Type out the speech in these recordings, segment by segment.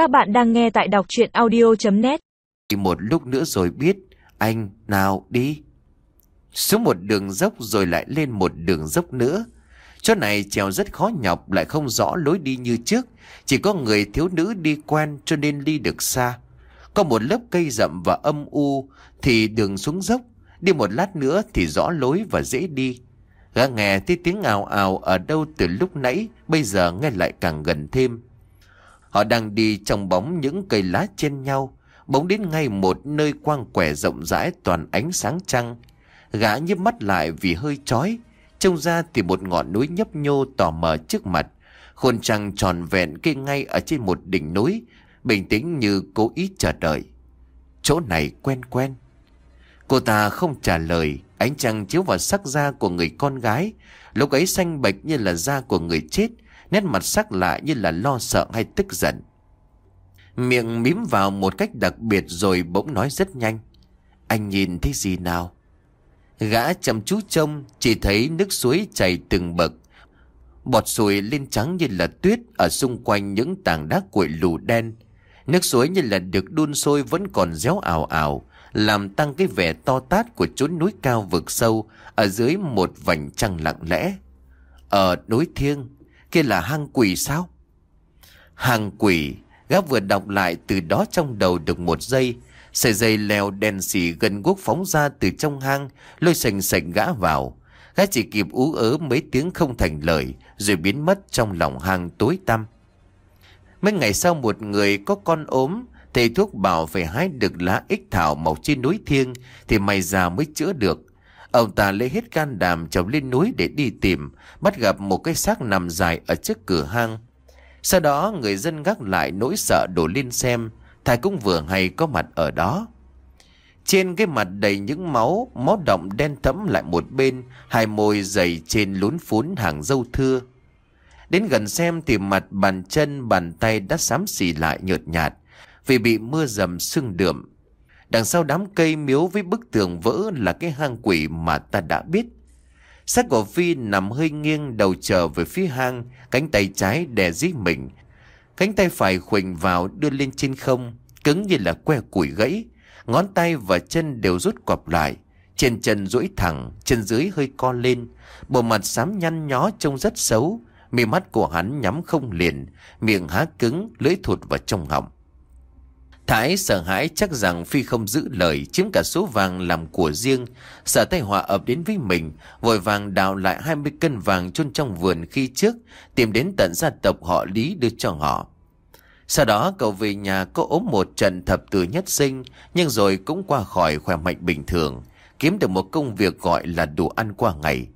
Các bạn đang nghe tại đọc chuyện audio.net Một lúc nữa rồi biết, Anh, nào đi. Xuống một đường dốc rồi lại lên một đường dốc nữa. Chỗ này trèo rất khó nhọc, Lại không rõ lối đi như trước. Chỉ có người thiếu nữ đi quen Cho nên đi được xa. Có một lớp cây rậm và âm u, Thì đường xuống dốc. Đi một lát nữa thì rõ lối và dễ đi. Gã nghe thấy tiếng ào ào Ở đâu từ lúc nãy, Bây giờ nghe lại càng gần thêm. Họ đang đi trong bóng những cây lá trên nhau Bỗng đến ngay một nơi quang quẻ rộng rãi toàn ánh sáng trăng. Gã nhíp mắt lại vì hơi chói, Trông ra thì một ngọn núi nhấp nhô tò mờ trước mặt. Khuôn trăng tròn vẹn kê ngay ở trên một đỉnh núi, Bình tĩnh như cố ý chờ đợi. Chỗ này quen quen. Cô ta không trả lời, Ánh trăng chiếu vào sắc da của người con gái, Lúc ấy xanh bệch như là da của người chết Nét mặt sắc lạ như là lo sợ hay tức giận. Miệng mím vào một cách đặc biệt rồi bỗng nói rất nhanh. Anh nhìn thấy gì nào? Gã chăm chú trông, Chỉ thấy nước suối chảy từng bậc. Bọt sùi lên trắng như là tuyết Ở xung quanh những tảng đá cuội lù đen. Nước suối như là được đun sôi Vẫn còn réo ảo ảo Làm tăng cái vẻ to tát của chốn núi cao vực sâu Ở dưới một vành trăng lặng lẽ. Ở núi thiêng Kia là hang quỷ sao? Hang quỷ Gã vừa đọc lại từ đó trong đầu được một giây, Sợi dây leo đen xì gần guốc phóng ra từ trong hang, Lôi sành sành gã vào. Gã chỉ kịp ú ớ mấy tiếng không thành lời, Rồi biến mất trong lòng hang tối tăm. Mấy ngày sau một người có con ốm, Thầy thuốc bảo phải hái được lá ích thảo mọc trên núi thiêng, Thì may ra mới chữa được. Ông ta lấy hết can đảm trèo lên núi để đi tìm, Bắt gặp một cái xác nằm dài ở trước cửa hang. Sau đó, người dân gác lại nỗi sợ đổ lên xem, Thầy cũng vừa hay có mặt ở đó. Trên cái mặt đầy những máu Máu động đen thẫm lại một bên, Hai môi dày trên lún phún hàng dâu thưa. Đến gần xem thì mặt, bàn chân, bàn tay đã xám xì lại nhợt nhạt, Vì bị mưa dầm sưng đượm. Đằng sau đám cây miếu với bức tường vỡ là cái hang quỷ mà ta đã biết. Xác của Phi nằm hơi nghiêng đầu trở về phía hang, cánh tay trái đè dí mình. Cánh tay phải khuỳnh vào đưa lên trên không, cứng như là que củi gãy. Ngón tay và chân đều rút quặp lại. Trên chân duỗi thẳng, chân dưới hơi co lên. Bộ mặt xám nhăn nhó trông rất xấu. Mì mắt của hắn nhắm không liền, miệng há cứng, lưỡi thụt vào trong họng. Thái sợ hãi chắc rằng Phi không giữ lời chiếm cả số vàng làm của riêng. Sợ tai họa ập đến với mình, vội vàng đào lại 20 cân vàng chôn trong vườn khi trước, tìm đến tận gia tộc họ Lý đưa cho họ. Sau đó cậu về nhà có ốm một trận thập tử nhất sinh, nhưng rồi cũng qua khỏi khỏe mạnh bình thường, kiếm được một công việc gọi là đủ ăn qua ngày.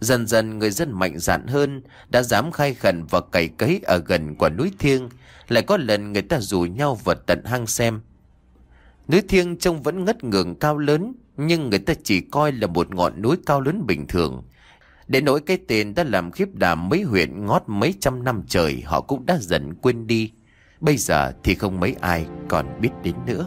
Dần dần người dân mạnh dạn hơn, đã dám khai khẩn và cày cấy ở gần quả núi thiêng, lại có lần người ta rủ nhau vào tận hang xem. Núi thiêng trông vẫn ngất ngường cao lớn, nhưng người ta chỉ coi là một ngọn núi cao lớn bình thường. Để nỗi cái tên đã làm khiếp đảm mấy huyện ngót mấy trăm năm trời họ cũng đã dần quên đi. Bây giờ thì không mấy ai còn biết đến nữa.